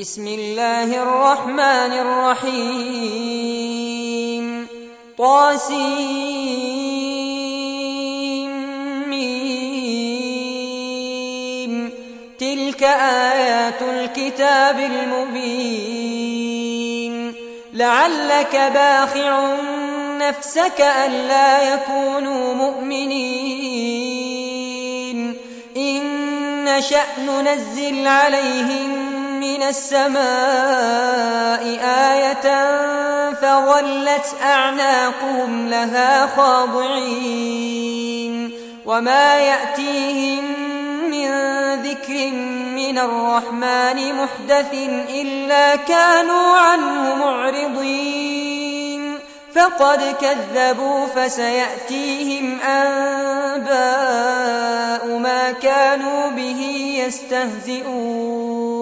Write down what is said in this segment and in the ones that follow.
بسم الله الرحمن الرحيم. طاسيم. تلك آيات الكتاب المبين. لعلك باخع نفسك ألا يكونوا مؤمنين. إن نشأ ننزل عليهم من السماء آية فظلت أعناقهم لها خاضعين وما يأتيهم من ذكر من الرحمن محدث إلا كانوا عنه معرضين فقد كذبوا فسيأتيهم أنباء ما كانوا به يستهزئون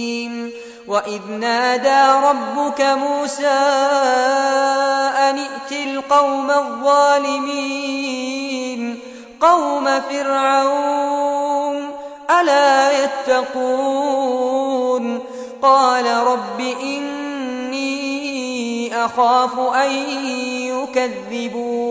وإذ نادى ربك موسى أن ائت القوم الظالمين قوم فرعون ألا يتقون قال رب إني أخاف أن يكذبون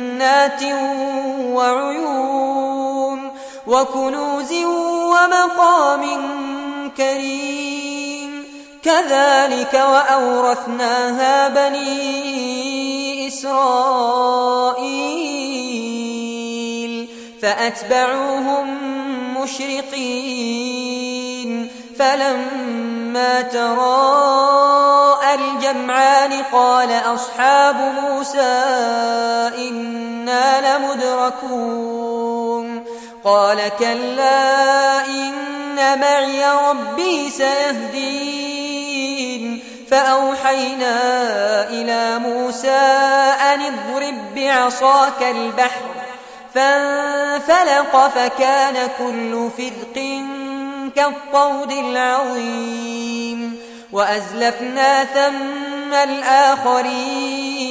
جنات وعيون وكنوز ومقام كريم كذلك وأورثناها بني إسرائيل فأتبعوهم مشرقين فلما تراءى الجمعان قال أصحاب موسى إنا لمدركون. قال كلا إن معي ربي سيهدين. فأوحينا إلى موسى أن اضرب بعصاك البحر فانفلق فكان كل فرق كالطود العظيم. وأزلفنا ثم الآخرين.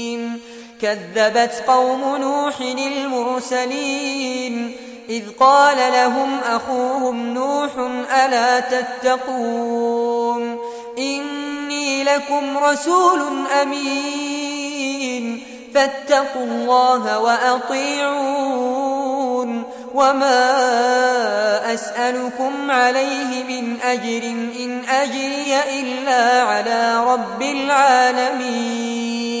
كذبت قوم نوح المرسلين إذ قال لهم أخوهم نوح ألا تتقون إني لكم رسول أمين فاتقوا الله وأطيعون وما أسألكم عليه من أجر إن أجري إلا على رب العالمين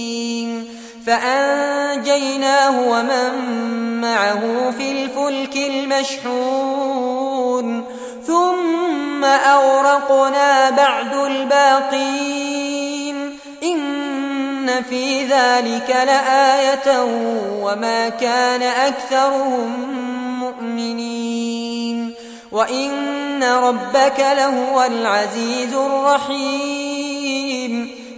فأنجيناه ومن معه في الفلك المشحون. ثم أورقنا بعد الباقين. إن في ذلك لآية وما كان أكثرهم مؤمنين. وإن ربك لهو العزيز الرحيم.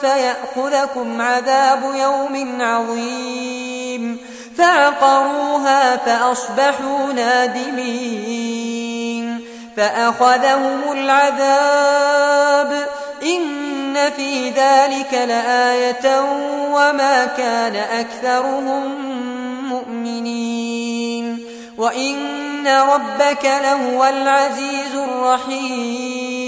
فيأخذكم عذاب يوم عظيم فعقروها فأصبحوا نادمين فأخذهم العذاب إن في ذلك لآية وما كان أكثرهم مؤمنين وإن ربك لهو العزيز الرحيم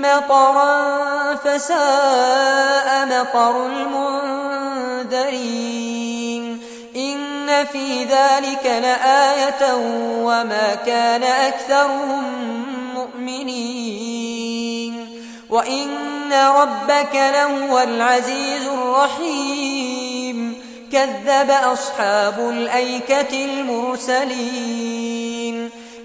مطرا فساء مطر المنذرين. إن في ذلك لآية وما كان أكثرهم مؤمنين. وإن ربك لهو العزيز الرحيم. كذب أصحاب الأيكة المرسلين.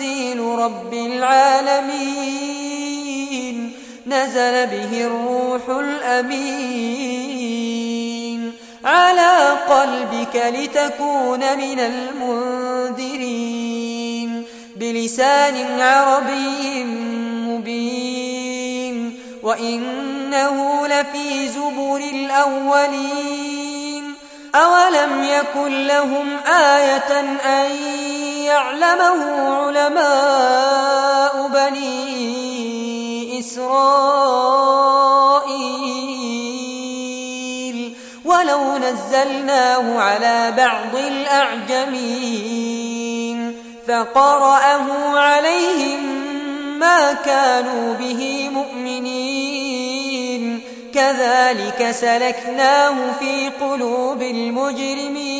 لتنزيل رب العالمين. نزل به الروح الأمين. على قلبك لتكون من المنذرين. بلسان عربي مبين. وإنه لفي زبر الأولين. أولم يكن لهم آية أن يعلمه علماء بني إسرائيل. ولو نزلناه على بعض الأعجمين. فقرأه عليهم ما كانوا به مؤمنين. كذلك سلكناه في قلوب المجرمين.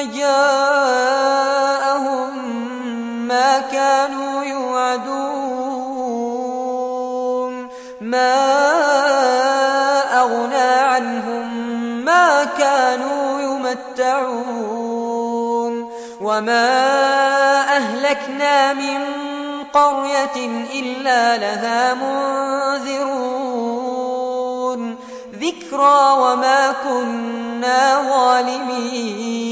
جاءهم ما كانوا يوعدون. ما أغنى عنهم ما كانوا يمتعون. وما أهلكنا من قرية إلا لها منذرون. ذكرى وما كنا ظالمين.